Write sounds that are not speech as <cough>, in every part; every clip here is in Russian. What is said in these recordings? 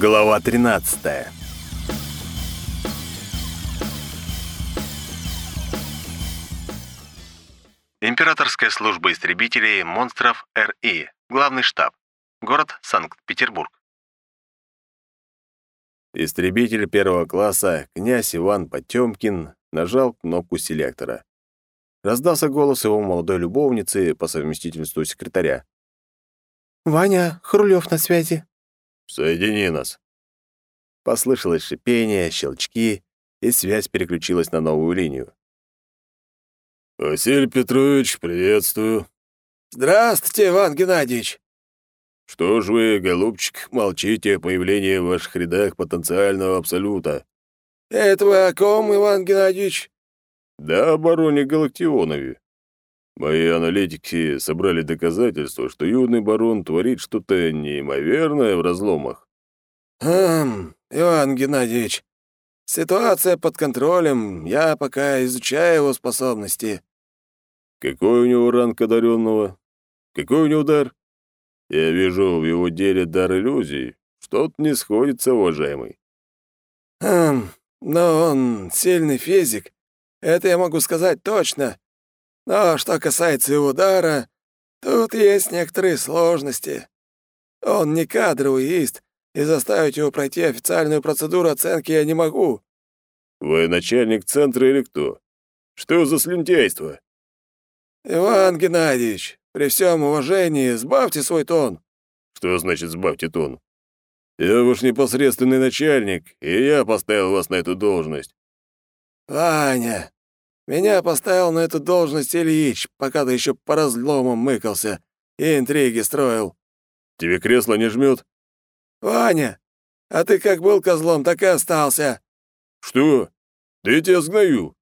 Глава 13. Императорская служба истребителей монстров РИ. Главный штаб. Город Санкт-Петербург. Истребитель первого класса князь Иван Потемкин нажал кнопку селектора. Раздался голос его молодой любовницы по совместительству секретаря. «Ваня Хрулев на связи», «Соедини нас». Послышалось шипение, щелчки, и связь переключилась на новую линию. «Василий Петрович, приветствую». «Здравствуйте, Иван Геннадьевич». «Что ж вы, голубчик, молчите о появлении в ваших рядах потенциального абсолюта?» «Это вы о ком, Иван Геннадьевич?» «Да обороне бароне Галактионове». Мои аналитики собрали доказательства, что юный барон творит что-то неимоверное в разломах. Хм, «Эм, Иван Геннадьевич, ситуация под контролем, я пока изучаю его способности». «Какой у него ранг одаренного? Какой у него дар?» «Я вижу в его деле дар иллюзий. Что-то не сходится, уважаемый». «Эм, но он сильный физик. Это я могу сказать точно». Но что касается его дара, тут есть некоторые сложности. Он не кадровый ист, и заставить его пройти официальную процедуру оценки я не могу». «Вы начальник центра или кто? Что за слюнтяйство?» «Иван Геннадьевич, при всем уважении, сбавьте свой тон». «Что значит «сбавьте тон»?» «Я ваш непосредственный начальник, и я поставил вас на эту должность». «Ваня, меня поставил на эту должность Ильич, пока ты еще по разломам мыкался и интриги строил». «Тебе кресло не жмет?» «Ваня, а ты как был козлом, так и остался». «Что? Да я тебя сгною».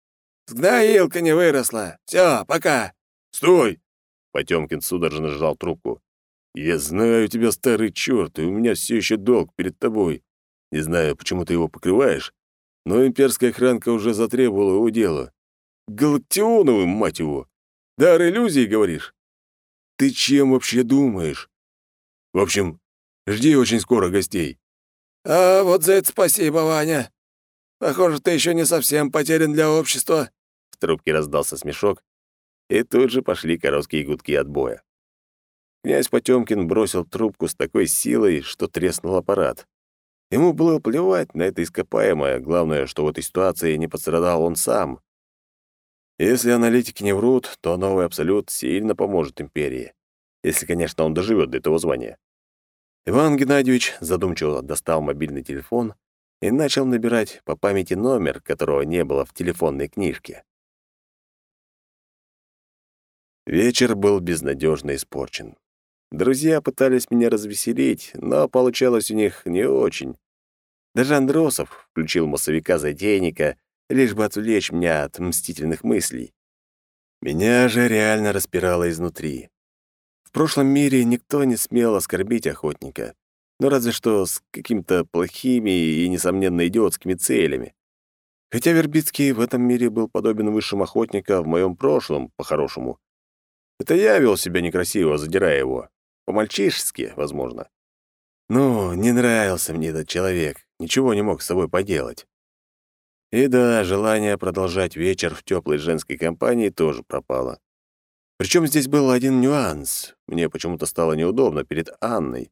«Сгноилка не выросла. Все, пока». «Стой!» Потемкин судорожно сжал трубку. «Я знаю тебя, старый черт, и у меня все еще долг перед тобой. Не знаю, почему ты его покрываешь, но имперская охранка уже затребовала его дело. Галактионовым, мать его. Дар иллюзии говоришь? Ты чем вообще думаешь? В общем, жди очень скоро гостей. А вот за это спасибо, Ваня. Похоже, ты еще не совсем потерян для общества. В трубке раздался смешок, и тут же пошли короткие гудки отбоя. Князь Потемкин бросил трубку с такой силой, что треснул аппарат. Ему было плевать на это ископаемое, главное, что в этой ситуации не пострадал он сам. Если аналитики не врут, то новый Абсолют сильно поможет Империи. Если, конечно, он доживет до этого звания. Иван Геннадьевич задумчиво достал мобильный телефон и начал набирать по памяти номер, которого не было в телефонной книжке. Вечер был безнадежно испорчен. Друзья пытались меня развеселить, но получалось у них не очень. Даже Андросов включил массовика-затейника лишь бы отвлечь меня от мстительных мыслей. Меня же реально распирало изнутри. В прошлом мире никто не смел оскорбить охотника, но разве что с какими-то плохими и, несомненно, идиотскими целями. Хотя Вербицкий в этом мире был подобен высшим охотника в моем прошлом, по-хорошему. Это я вел себя некрасиво, задирая его. По-мальчишески, возможно. Ну, не нравился мне этот человек, ничего не мог с собой поделать. И да, желание продолжать вечер в теплой женской компании тоже пропало. Причем здесь был один нюанс. Мне почему-то стало неудобно перед Анной,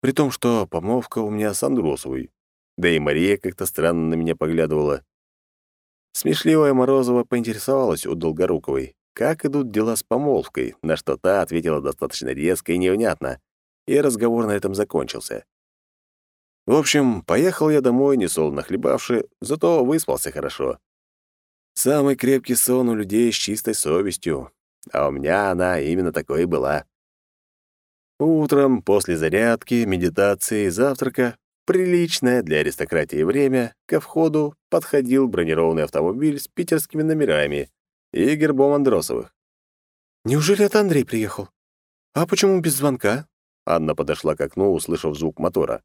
при том, что помолвка у меня с Андросовой. Да и Мария как-то странно на меня поглядывала. Смешливая Морозова поинтересовалась у Долгоруковой, как идут дела с помолвкой, на что та ответила достаточно резко и невнятно, и разговор на этом закончился. В общем, поехал я домой, не солоно хлебавши, зато выспался хорошо. Самый крепкий сон у людей с чистой совестью, а у меня она именно такой и была. Утром, после зарядки, медитации и завтрака, приличное для аристократии время, ко входу подходил бронированный автомобиль с питерскими номерами и гербом Андросовых. «Неужели это Андрей приехал? А почему без звонка?» Анна подошла к окну, услышав звук мотора.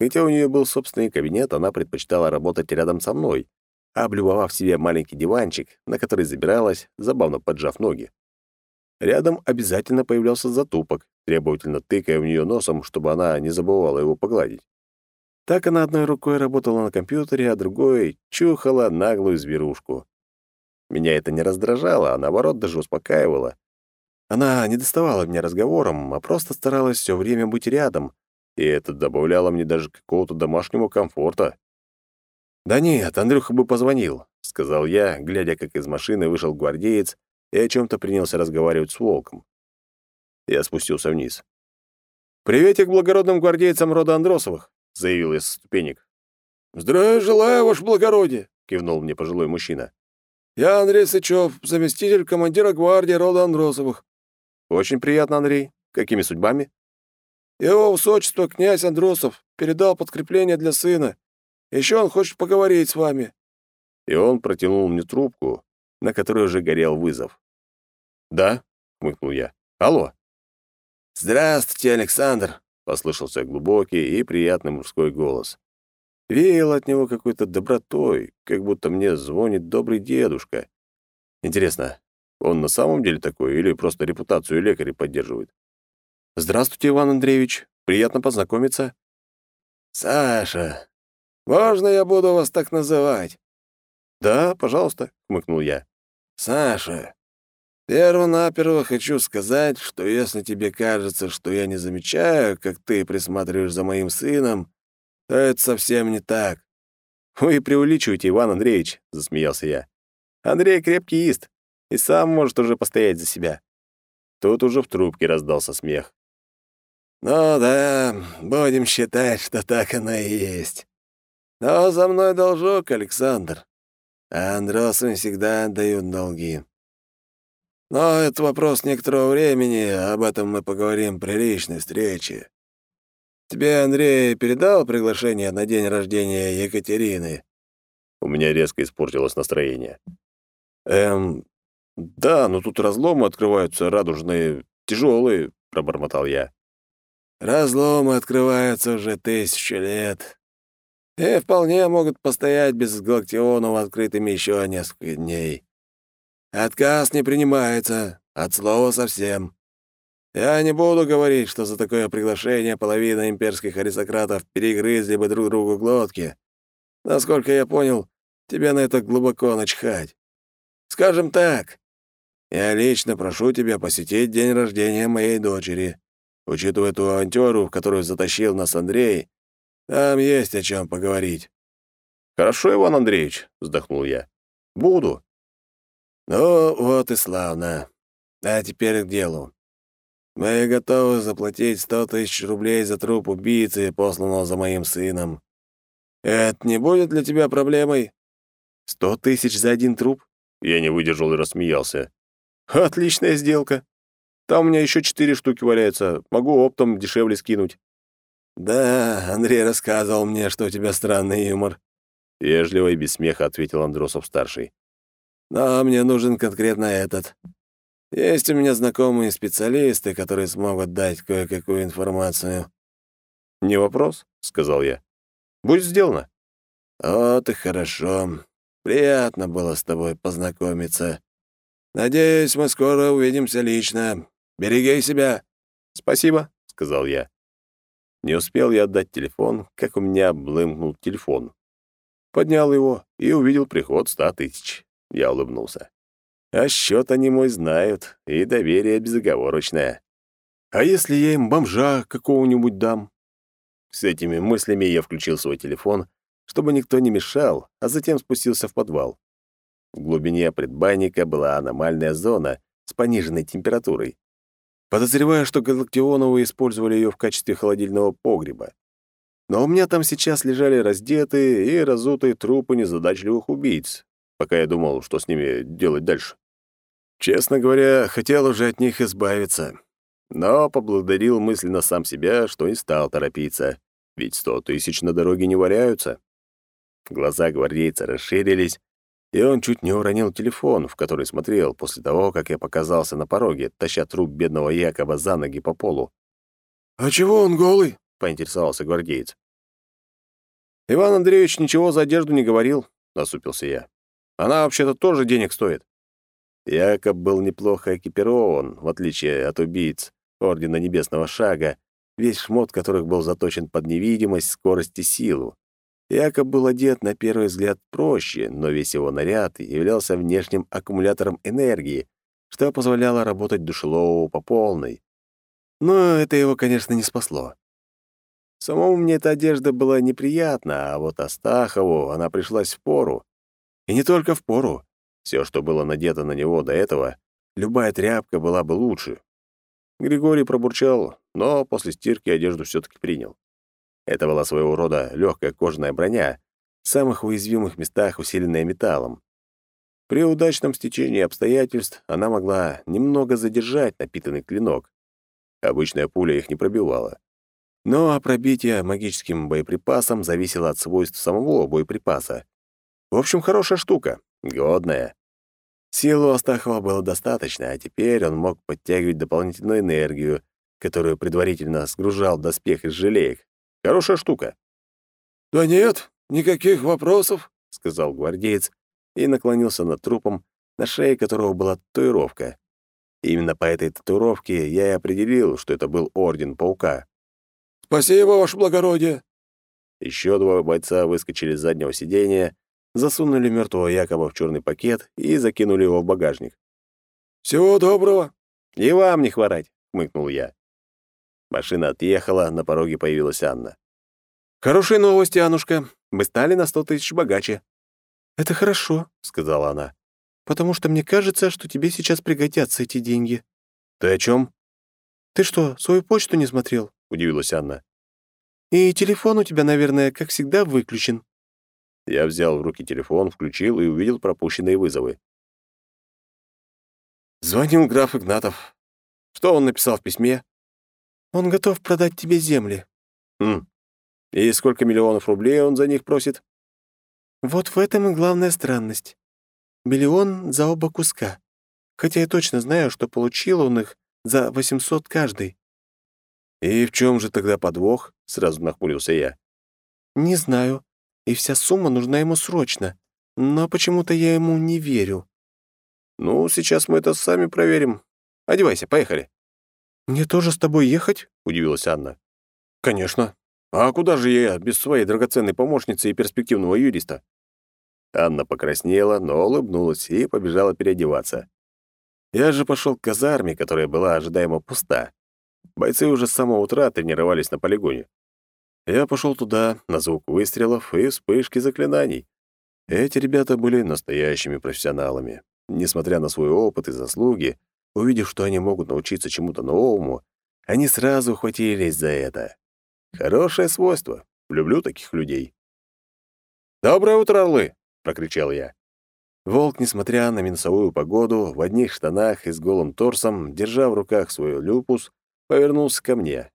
Хотя у нее был собственный кабинет, она предпочитала работать рядом со мной, облюбовав себе маленький диванчик, на который забиралась, забавно поджав ноги. Рядом обязательно появлялся затупок, требовательно тыкая в нее носом, чтобы она не забывала его погладить. Так она одной рукой работала на компьютере, а другой чухала наглую зверушку. Меня это не раздражало, а наоборот даже успокаивало. Она не доставала меня разговором, а просто старалась все время быть рядом, и это добавляло мне даже какого-то домашнего комфорта. «Да нет, Андрюха бы позвонил», — сказал я, глядя, как из машины вышел гвардеец и о чем то принялся разговаривать с волком. Я спустился вниз. «Приветик благородным гвардейцам рода Андросовых», — заявил я с ступенек. «Здравия желаю, ваше благородие», — кивнул мне пожилой мужчина. «Я Андрей Сычев, заместитель командира гвардии рода Андросовых». «Очень приятно, Андрей. Какими судьбами?» Его высочество князь Андросов передал подкрепление для сына. Еще он хочет поговорить с вами». И он протянул мне трубку, на которой уже горел вызов. «Да?» — хмыкнул я. «Алло!» «Здравствуйте, Александр!» — послышался глубокий и приятный мужской голос. Веял от него какой-то добротой, как будто мне звонит добрый дедушка. Интересно, он на самом деле такой или просто репутацию лекаря поддерживает? «Здравствуйте, Иван Андреевич. Приятно познакомиться». «Саша, можно я буду вас так называть?» «Да, пожалуйста», — хмыкнул я. «Саша, перво-наперво хочу сказать, что если тебе кажется, что я не замечаю, как ты присматриваешь за моим сыном, то это совсем не так». <laughs> «Вы преувеличиваете, Иван Андреевич», — засмеялся я. «Андрей крепкий ист и сам может уже постоять за себя». Тут уже в трубке раздался смех. «Ну да, будем считать, что так оно и есть. Но за мной должок, Александр. А Андросам всегда отдают долги. Но это вопрос некоторого времени, об этом мы поговорим при личной встрече. Тебе Андрей передал приглашение на день рождения Екатерины?» У меня резко испортилось настроение. «Эм, да, но тут разломы открываются радужные, тяжелые», — пробормотал я. Разломы открываются уже тысячи лет и вполне могут постоять без Галактионова открытыми еще несколько дней. Отказ не принимается, от слова совсем. Я не буду говорить, что за такое приглашение половина имперских аристократов перегрызли бы друг другу глотки. Насколько я понял, тебе на это глубоко начхать. Скажем так, я лично прошу тебя посетить день рождения моей дочери. Учитывая ту авантюру, в которую затащил нас Андрей, там есть о чем поговорить». «Хорошо, Иван Андреевич», — вздохнул я. «Буду». «Ну, вот и славно. А теперь к делу. Мы готовы заплатить сто тысяч рублей за труп убийцы, посланного за моим сыном. Это не будет для тебя проблемой?» «Сто тысяч за один труп?» Я не выдержал и рассмеялся. «Отличная сделка!» Там у меня еще четыре штуки валяются. Могу оптом дешевле скинуть». «Да, Андрей рассказывал мне, что у тебя странный юмор», — вежливо и без смеха ответил Андросов-старший. «Но мне нужен конкретно этот. Есть у меня знакомые специалисты, которые смогут дать кое-какую информацию». «Не вопрос», — сказал я. «Будет сделано». «Вот и хорошо. Приятно было с тобой познакомиться. Надеюсь, мы скоро увидимся лично. Береги себя!» «Спасибо», — сказал я. Не успел я отдать телефон, как у меня блымкнул телефон. Поднял его и увидел приход ста тысяч. Я улыбнулся. А счет они мой знают, и доверие безоговорочное. А если я им бомжа какого-нибудь дам? С этими мыслями я включил свой телефон, чтобы никто не мешал, а затем спустился в подвал. В глубине предбанника была аномальная зона с пониженной температурой подозревая, что Галактионовы использовали ее в качестве холодильного погреба. Но у меня там сейчас лежали раздетые и разутые трупы незадачливых убийц, пока я думал, что с ними делать дальше. Честно говоря, хотел уже от них избавиться, но поблагодарил мысленно сам себя, что не стал торопиться, ведь сто тысяч на дороге не варяются. Глаза гвардейца расширились, и он чуть не уронил телефон, в который смотрел после того, как я показался на пороге, таща труп бедного Якоба за ноги по полу. «А чего он голый?» — поинтересовался гвардеец. «Иван Андреевич ничего за одежду не говорил», — насупился я. «Она вообще-то тоже денег стоит». Якоб был неплохо экипирован, в отличие от убийц Ордена Небесного Шага, весь шмот которых был заточен под невидимость, скорость и силу. Якоб был одет, на первый взгляд, проще, но весь его наряд являлся внешним аккумулятором энергии, что позволяло работать душелову по полной. Но это его, конечно, не спасло. Самому мне эта одежда была неприятна, а вот Астахову она пришлась в пору. И не только в пору. Все, что было надето на него до этого, любая тряпка была бы лучше. Григорий пробурчал, но после стирки одежду все таки принял. Это была своего рода легкая кожаная броня, в самых уязвимых местах усиленная металлом. При удачном стечении обстоятельств она могла немного задержать напитанный клинок. Обычная пуля их не пробивала. Но пробитие магическим боеприпасом зависело от свойств самого боеприпаса. В общем, хорошая штука, годная. Силу Астахова было достаточно, а теперь он мог подтягивать дополнительную энергию, которую предварительно сгружал доспех из желеек. Хорошая штука». «Да нет, никаких вопросов», — сказал гвардеец и наклонился над трупом, на шее которого была татуировка. Именно по этой татуировке я и определил, что это был Орден Паука. «Спасибо, ваше благородие!» Еще два бойца выскочили с заднего сиденья, засунули мертвого якобы в черный пакет и закинули его в багажник. «Всего доброго!» «И вам не хворать!» — хмыкнул я. Машина отъехала, на пороге появилась Анна. «Хорошие новости, Анушка, Мы стали на сто тысяч богаче». «Это хорошо», — сказала она, «потому что мне кажется, что тебе сейчас пригодятся эти деньги». «Ты о чем? «Ты что, свою почту не смотрел?» — удивилась Анна. «И телефон у тебя, наверное, как всегда, выключен». Я взял в руки телефон, включил и увидел пропущенные вызовы. Звонил граф Игнатов. Что он написал в письме? Он готов продать тебе земли». «Хм. И сколько миллионов рублей он за них просит?» «Вот в этом и главная странность. Миллион за оба куска. Хотя я точно знаю, что получил он их за 800 каждый». «И в чем же тогда подвох?» — сразу нахмурился я. «Не знаю. И вся сумма нужна ему срочно. Но почему-то я ему не верю». «Ну, сейчас мы это сами проверим. Одевайся, поехали». «Мне тоже с тобой ехать?» — удивилась Анна. «Конечно. А куда же я без своей драгоценной помощницы и перспективного юриста?» Анна покраснела, но улыбнулась и побежала переодеваться. Я же пошел к казарме, которая была ожидаемо пуста. Бойцы уже с самого утра тренировались на полигоне. Я пошел туда на звук выстрелов и вспышки заклинаний. Эти ребята были настоящими профессионалами. Несмотря на свой опыт и заслуги, Увидев, что они могут научиться чему-то новому, они сразу хватились за это. Хорошее свойство. Люблю таких людей. «Доброе утро, орлы!» — прокричал я. Волк, несмотря на минусовую погоду, в одних штанах и с голым торсом, держа в руках свой люпус, повернулся ко мне.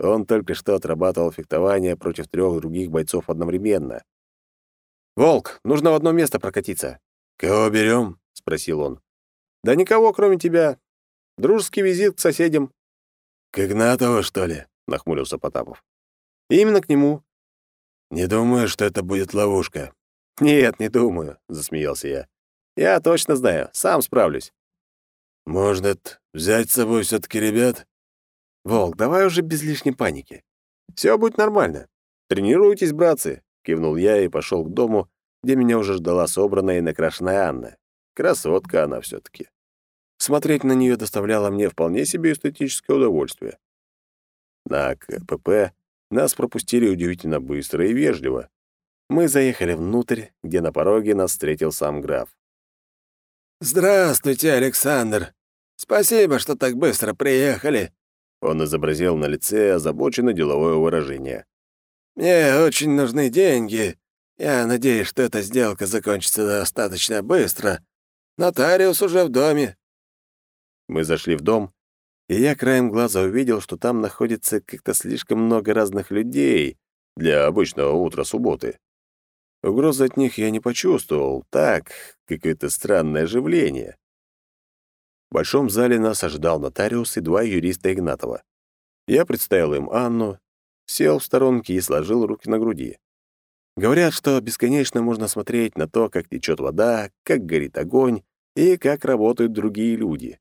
Он только что отрабатывал фехтование против трех других бойцов одновременно. «Волк, нужно в одно место прокатиться». «Кого берем?» — спросил он. «Да никого, кроме тебя. Дружеский визит к соседям». «К Игнатову, что ли?» — нахмурился Потапов. «Именно к нему». «Не думаю, что это будет ловушка». «Нет, не думаю», — засмеялся я. «Я точно знаю, сам справлюсь». «Может, взять с собой все таки ребят?» «Волк, давай уже без лишней паники. Все будет нормально. Тренируйтесь, братцы», — кивнул я и пошел к дому, где меня уже ждала собранная и накрашенная Анна. Красотка она все таки Смотреть на нее доставляло мне вполне себе эстетическое удовольствие. На КПП нас пропустили удивительно быстро и вежливо. Мы заехали внутрь, где на пороге нас встретил сам граф. «Здравствуйте, Александр! Спасибо, что так быстро приехали!» Он изобразил на лице озабоченно деловое выражение. «Мне очень нужны деньги. Я надеюсь, что эта сделка закончится достаточно быстро, Нотариус уже в доме». Мы зашли в дом, и я краем глаза увидел, что там находится как-то слишком много разных людей для обычного утра субботы. Угрозы от них я не почувствовал, так, какое-то странное оживление. В большом зале нас ожидал нотариус и два юриста Игнатова. Я представил им Анну, сел в сторонке и сложил руки на груди. Говорят, что бесконечно можно смотреть на то, как течет вода, как горит огонь, и как работают другие люди.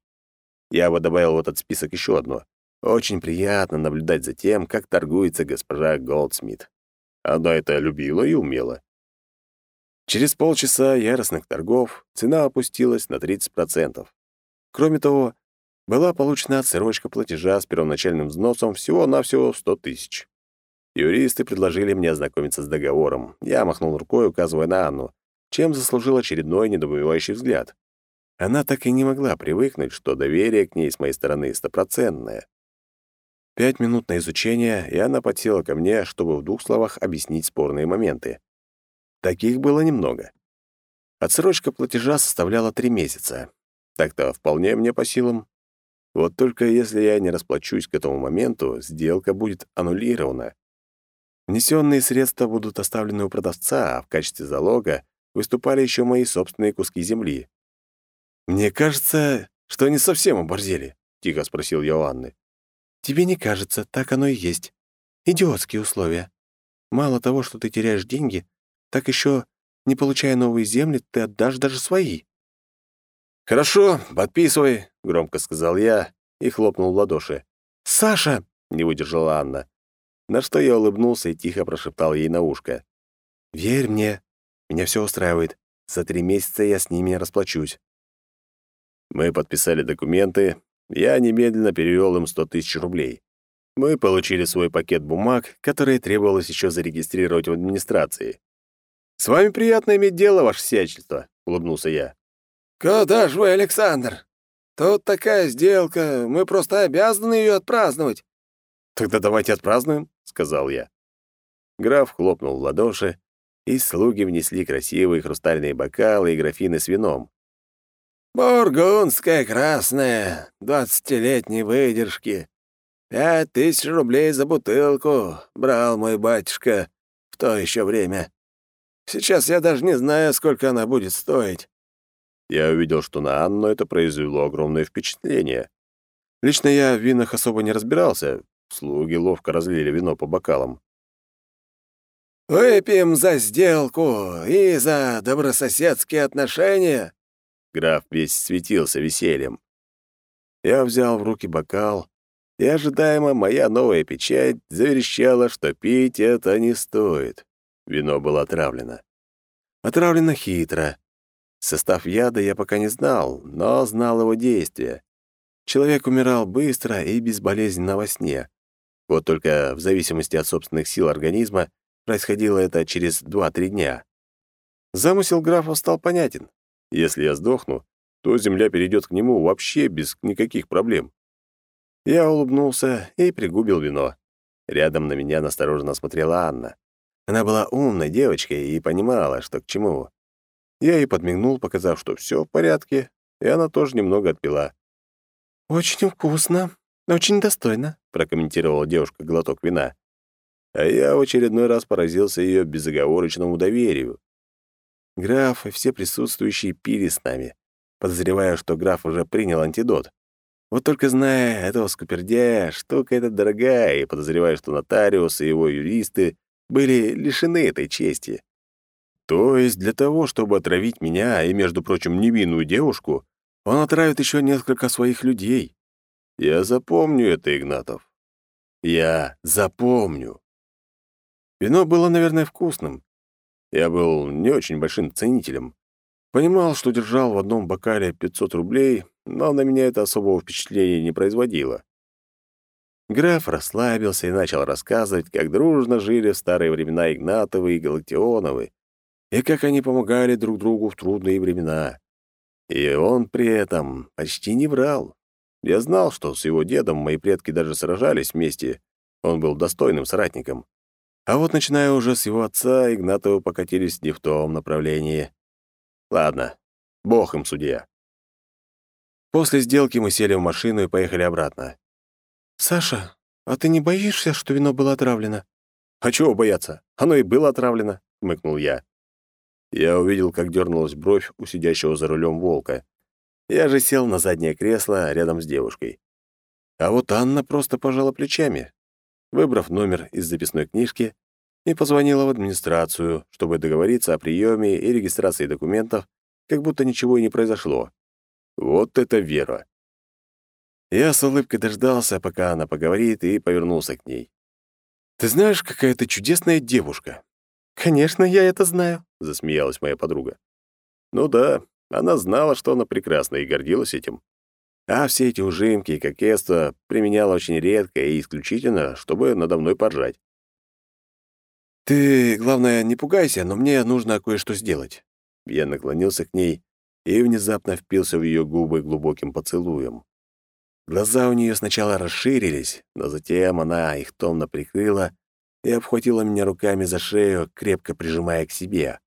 Я бы добавил в этот список еще одно. Очень приятно наблюдать за тем, как торгуется госпожа Голдсмит. Она это любила и умела. Через полчаса яростных торгов цена опустилась на 30%. Кроме того, была получена отсрочка платежа с первоначальным взносом всего-навсего 100 тысяч. Юристы предложили мне ознакомиться с договором. Я махнул рукой, указывая на Анну, чем заслужил очередной недоумевающий взгляд. Она так и не могла привыкнуть, что доверие к ней с моей стороны стопроцентное. Пять минут на изучение, и она подсела ко мне, чтобы в двух словах объяснить спорные моменты. Таких было немного. Отсрочка платежа составляла три месяца. Так-то вполне мне по силам. Вот только если я не расплачусь к этому моменту, сделка будет аннулирована. Внесенные средства будут оставлены у продавца, а в качестве залога выступали еще мои собственные куски земли. «Мне кажется, что они совсем оборзели», — тихо спросил я у Анны. «Тебе не кажется, так оно и есть. Идиотские условия. Мало того, что ты теряешь деньги, так еще, не получая новые земли, ты отдашь даже свои». «Хорошо, подписывай», — громко сказал я и хлопнул в ладоши. «Саша!» — не выдержала Анна. На что я улыбнулся и тихо прошептал ей на ушко. «Верь мне, меня все устраивает. За три месяца я с ними расплачусь». Мы подписали документы, я немедленно перевёл им 100 тысяч рублей. Мы получили свой пакет бумаг, которые требовалось ещё зарегистрировать в администрации. «С вами приятно иметь дело, ваше всячество», — улыбнулся я. «Куда ж вы, Александр? Тут такая сделка, мы просто обязаны её отпраздновать». «Тогда давайте отпразднуем», — сказал я. Граф хлопнул в ладоши, и слуги внесли красивые хрустальные бокалы и графины с вином. «Бургундская красная, двадцатилетней выдержки. Пять тысяч рублей за бутылку брал мой батюшка в то еще время. Сейчас я даже не знаю, сколько она будет стоить». Я увидел, что на Анну это произвело огромное впечатление. Лично я в винах особо не разбирался. Слуги ловко разлили вино по бокалам. «Выпьем за сделку и за добрососедские отношения», Граф весь светился весельем. Я взял в руки бокал, и ожидаемо моя новая печать заверещала, что пить это не стоит. Вино было отравлено. Отравлено хитро. Состав яда я пока не знал, но знал его действие. Человек умирал быстро и безболезненно во сне. Вот только в зависимости от собственных сил организма происходило это через 2-3 дня. Замысел графа стал понятен. Если я сдохну, то земля перейдет к нему вообще без никаких проблем. Я улыбнулся и пригубил вино. Рядом на меня настороженно смотрела Анна. Она была умной девочкой и понимала, что к чему. Я ей подмигнул, показав, что все в порядке, и она тоже немного отпила. «Очень вкусно, очень достойно», — прокомментировала девушка глоток вина. А я в очередной раз поразился ее безоговорочному доверию. Граф и все присутствующие пили с нами. подозревая, что граф уже принял антидот. Вот только зная этого скупердяя, штука эта дорогая, и подозревая, что нотариус и его юристы были лишены этой чести. То есть для того, чтобы отравить меня и, между прочим, невинную девушку, он отравит еще несколько своих людей. Я запомню это, Игнатов. Я запомню. Вино было, наверное, вкусным, я был не очень большим ценителем. Понимал, что держал в одном бокале 500 рублей, но на меня это особого впечатления не производило. Граф расслабился и начал рассказывать, как дружно жили в старые времена Игнатовы и Галактионовы, и как они помогали друг другу в трудные времена. И он при этом почти не врал. Я знал, что с его дедом мои предки даже сражались вместе, он был достойным соратником. А вот начиная уже с его отца, Игнатовы покатились не в том направлении. Ладно, бог им судья. После сделки мы сели в машину и поехали обратно. «Саша, а ты не боишься, что вино было отравлено?» «А чего бояться? Оно и было отравлено», — хмыкнул я. Я увидел, как дернулась бровь у сидящего за рулем волка. Я же сел на заднее кресло рядом с девушкой. А вот Анна просто пожала плечами, выбрав номер из записной книжки, и позвонила в администрацию, чтобы договориться о приеме и регистрации документов, как будто ничего и не произошло. Вот это вера. Я с улыбкой дождался, пока она поговорит, и повернулся к ней. «Ты знаешь, какая ты чудесная девушка!» «Конечно, я это знаю», — засмеялась моя подруга. «Ну да, она знала, что она прекрасна и гордилась этим. А все эти ужимки и кокетство применяла очень редко и исключительно, чтобы надо мной поржать. «Ты, главное, не пугайся, но мне нужно кое-что сделать». Я наклонился к ней и внезапно впился в ее губы глубоким поцелуем. Глаза у нее сначала расширились, но затем она их томно прикрыла и обхватила меня руками за шею, крепко прижимая к себе.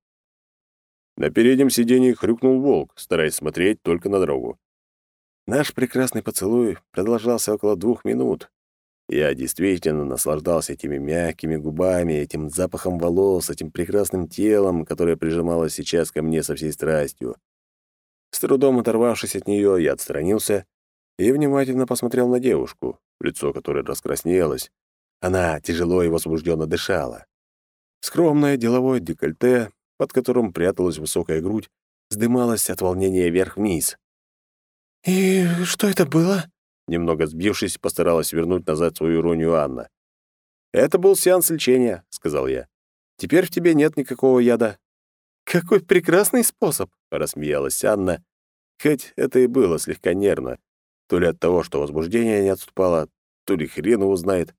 На переднем сиденье хрюкнул волк, стараясь смотреть только на дорогу. Наш прекрасный поцелуй продолжался около двух минут. Я действительно наслаждался этими мягкими губами, этим запахом волос, этим прекрасным телом, которое прижималось сейчас ко мне со всей страстью. С трудом оторвавшись от нее, я отстранился и внимательно посмотрел на девушку, лицо которой раскраснелось. Она тяжело и возбужденно дышала. Скромное деловое декольте, под которым пряталась высокая грудь, вздымалась от волнения вверх-вниз. «И что это было?» Немного сбившись, постаралась вернуть назад свою иронию Анна. «Это был сеанс лечения», — сказал я. «Теперь в тебе нет никакого яда». «Какой прекрасный способ!» — рассмеялась Анна. Хоть это и было слегка нервно. То ли от того, что возбуждение не отступало, то ли хрен его знает.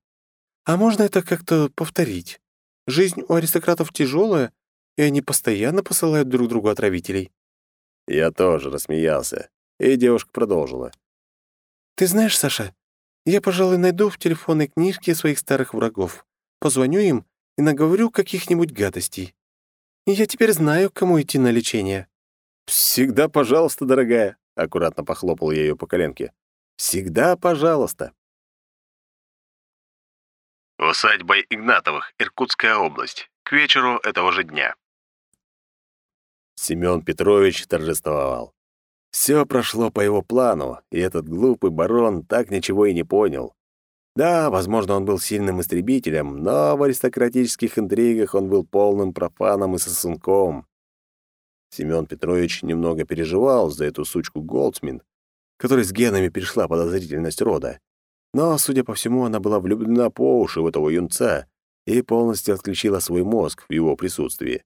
«А можно это как-то повторить? Жизнь у аристократов тяжелая, и они постоянно посылают друг другу отравителей». Я тоже рассмеялся. И девушка продолжила. «Ты знаешь, Саша, я, пожалуй, найду в телефонной книжке своих старых врагов, позвоню им и наговорю каких-нибудь гадостей. И я теперь знаю, кому идти на лечение». «Всегда пожалуйста, дорогая», — аккуратно похлопал я ее по коленке. «Всегда пожалуйста». Усадьба Игнатовых, Иркутская область. К вечеру этого же дня. Семен Петрович торжествовал. Все прошло по его плану, и этот глупый барон так ничего и не понял. Да, возможно, он был сильным истребителем, но в аристократических интригах он был полным профаном и сосунком. Семен Петрович немного переживал за эту сучку Голдсмин, которой с генами перешла подозрительность рода. Но, судя по всему, она была влюблена по уши в этого юнца и полностью отключила свой мозг в его присутствии.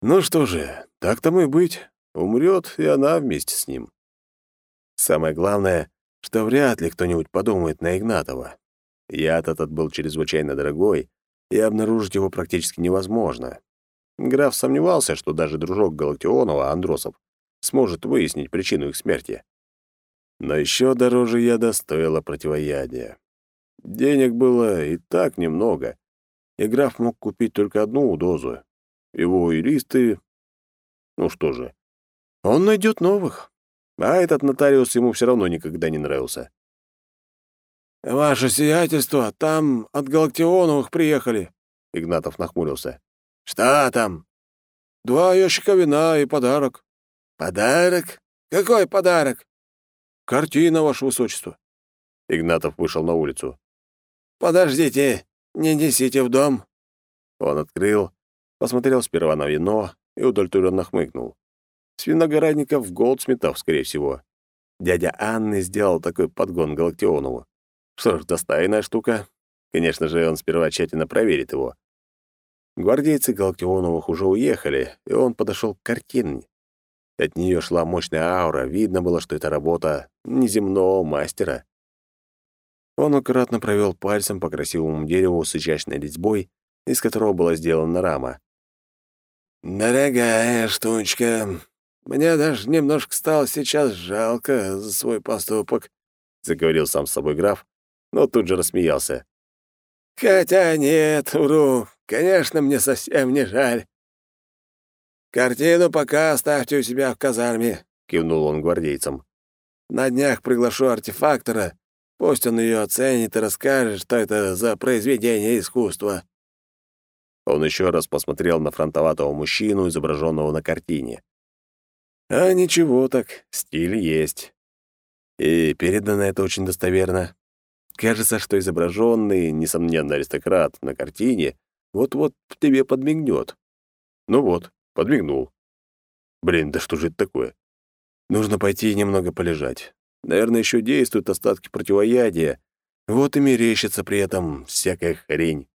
Ну что же, так тому и быть. Умрет и она вместе с ним. Самое главное, что вряд ли кто-нибудь подумает на Игнатова. Яд этот был чрезвычайно дорогой, и обнаружить его практически невозможно. Граф сомневался, что даже дружок Галактионова, Андросов, сможет выяснить причину их смерти. Но еще дороже яда стоило противоядие. Денег было и так немного, и граф мог купить только одну дозу. Его юристы... Ну что же, он найдет новых. А этот нотариус ему все равно никогда не нравился. «Ваше сиятельство, там от Галактионовых приехали», — Игнатов нахмурился. «Что там?» «Два ящика вина и подарок». «Подарок? Какой подарок?» «Картина, ваше высочество». Игнатов вышел на улицу. «Подождите, не несите в дом». Он открыл, посмотрел сперва на вино и удовлетворенно хмыкнул. Свиногородников в Голдсмитов, скорее всего. Дядя Анны сделал такой подгон Галактионову. Что ж, достойная штука. Конечно же, он сперва тщательно проверит его. Гвардейцы Галактионовых уже уехали, и он подошел к картине. От нее шла мощная аура, видно было, что это работа неземного мастера. Он аккуратно провел пальцем по красивому дереву с изящной резьбой, из которого была сделана рама. «Дорогая штучка», мне даже немножко стало сейчас жалко за свой поступок», — заговорил сам с собой граф, но тут же рассмеялся. «Хотя нет, вру. Конечно, мне совсем не жаль. Картину пока оставьте у себя в казарме», — кивнул он гвардейцам. «На днях приглашу артефактора. Пусть он ее оценит и расскажет, что это за произведение искусства». Он еще раз посмотрел на фронтоватого мужчину, изображенного на картине. А ничего так, стиль есть. И передано это очень достоверно. Кажется, что изображенный, несомненно, аристократ на картине вот-вот тебе подмигнет. Ну вот, подмигнул. Блин, да что же это такое? Нужно пойти немного полежать. Наверное, еще действуют остатки противоядия. Вот и мерещится при этом всякая хрень.